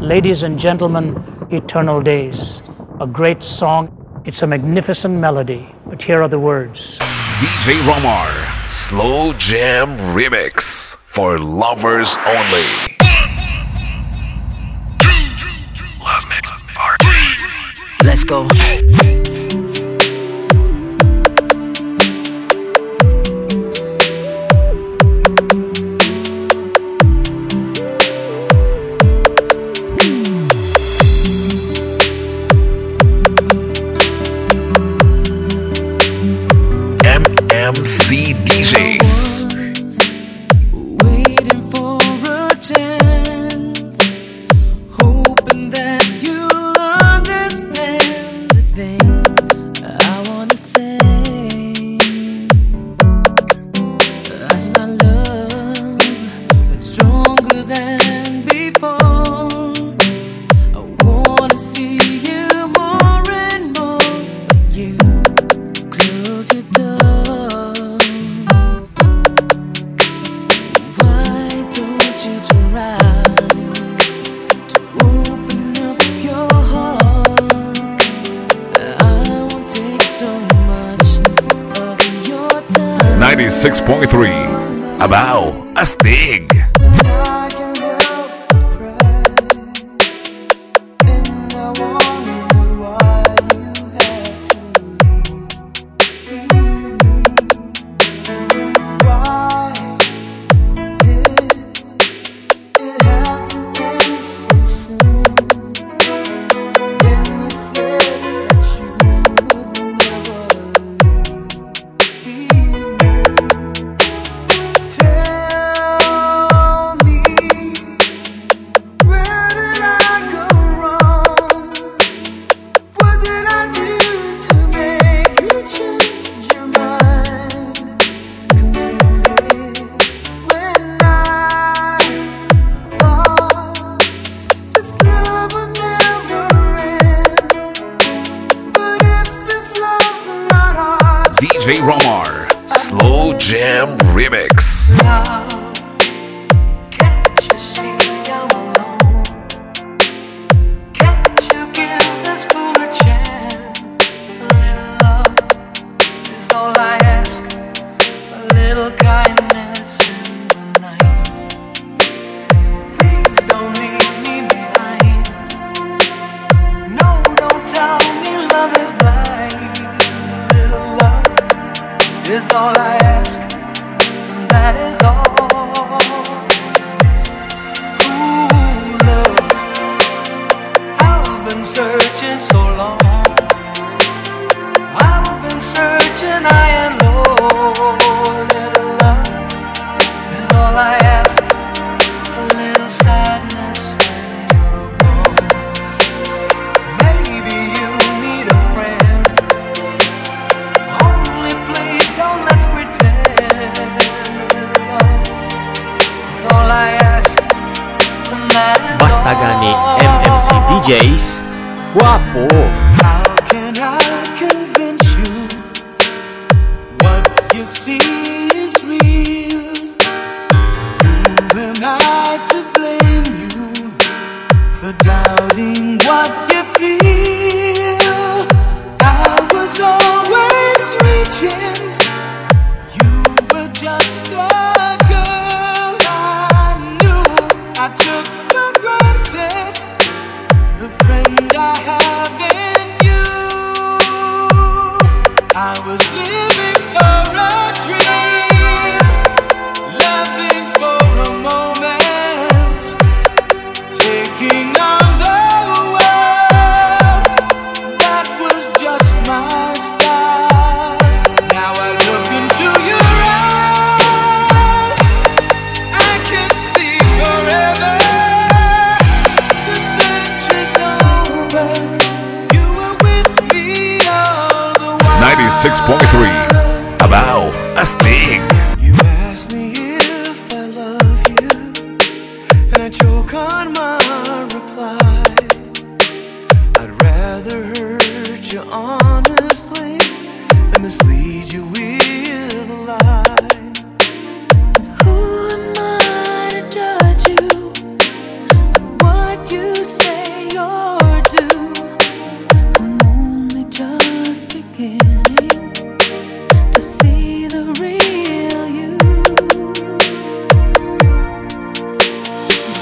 Ladies and Gentlemen, Eternal Days, a great song. It's a magnificent melody, but here are the words DJ Romar, Slow Jam Remix for lovers only. Let's go. 6.3. About a sting. DJ Romar, Slow Jam Remix. is all I ask. 96.3 About a sting. You asked me if I love you, and I choke on my reply. I'd rather hurt you honestly than mislead you.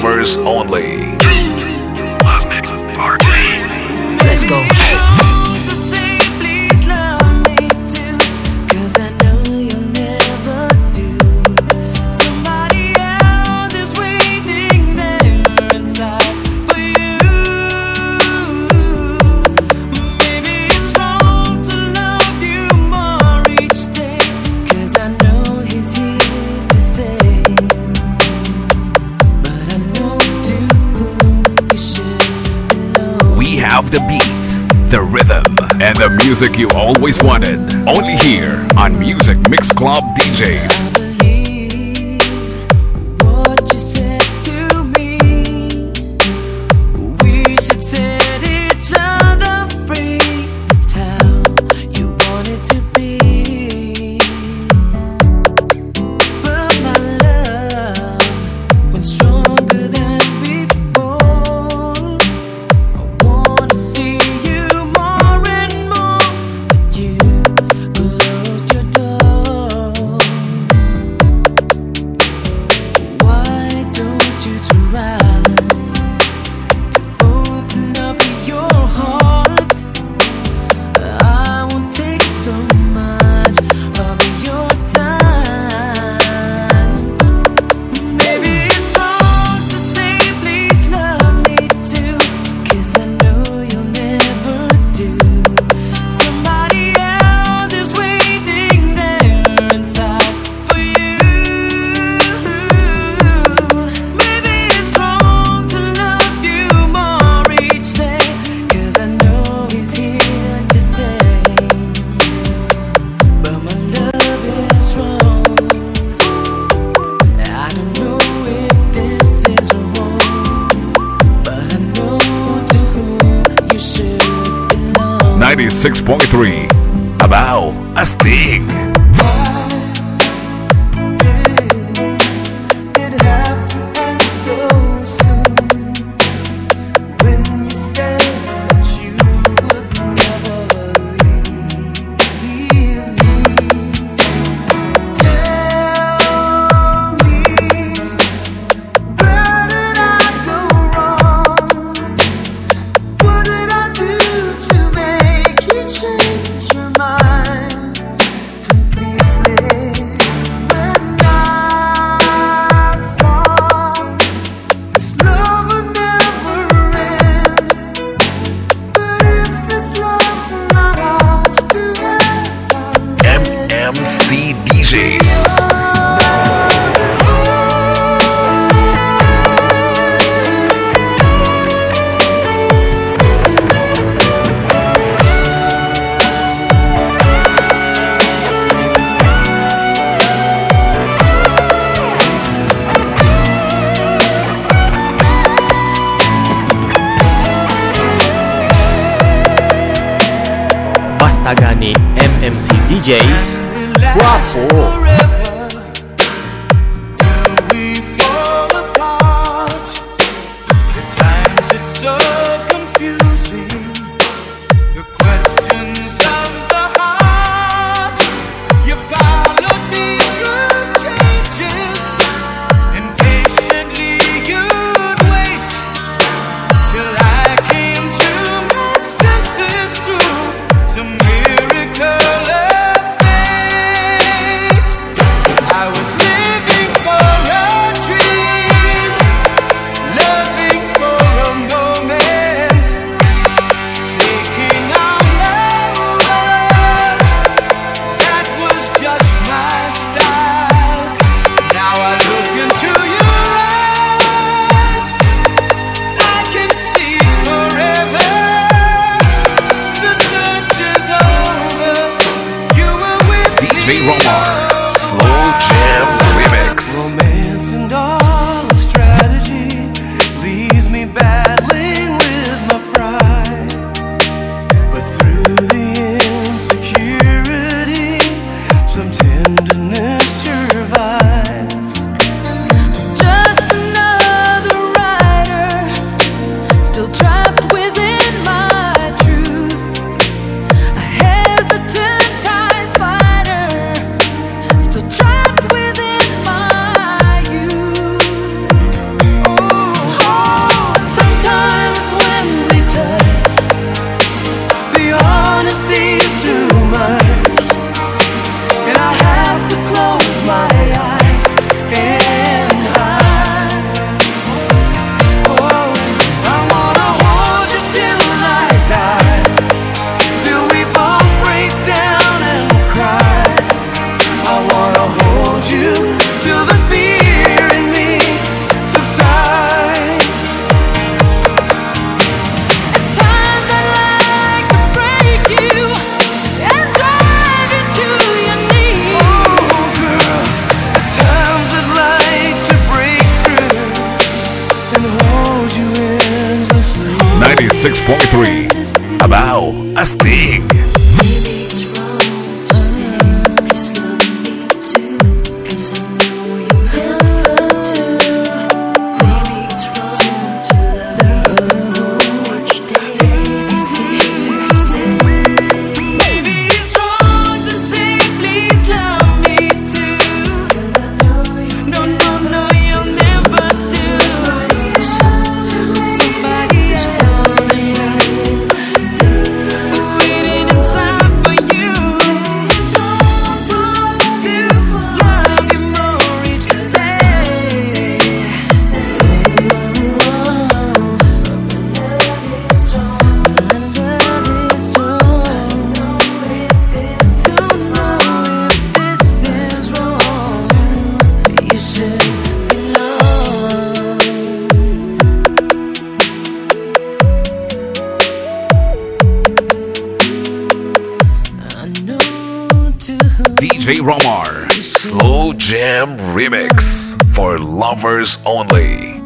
lovers only. music you always wanted. Only here on Music Mix Club DJs. 6.3. A bow, a sting. DJs. É Guapô. 106.3. Jam Remix. For lovers only.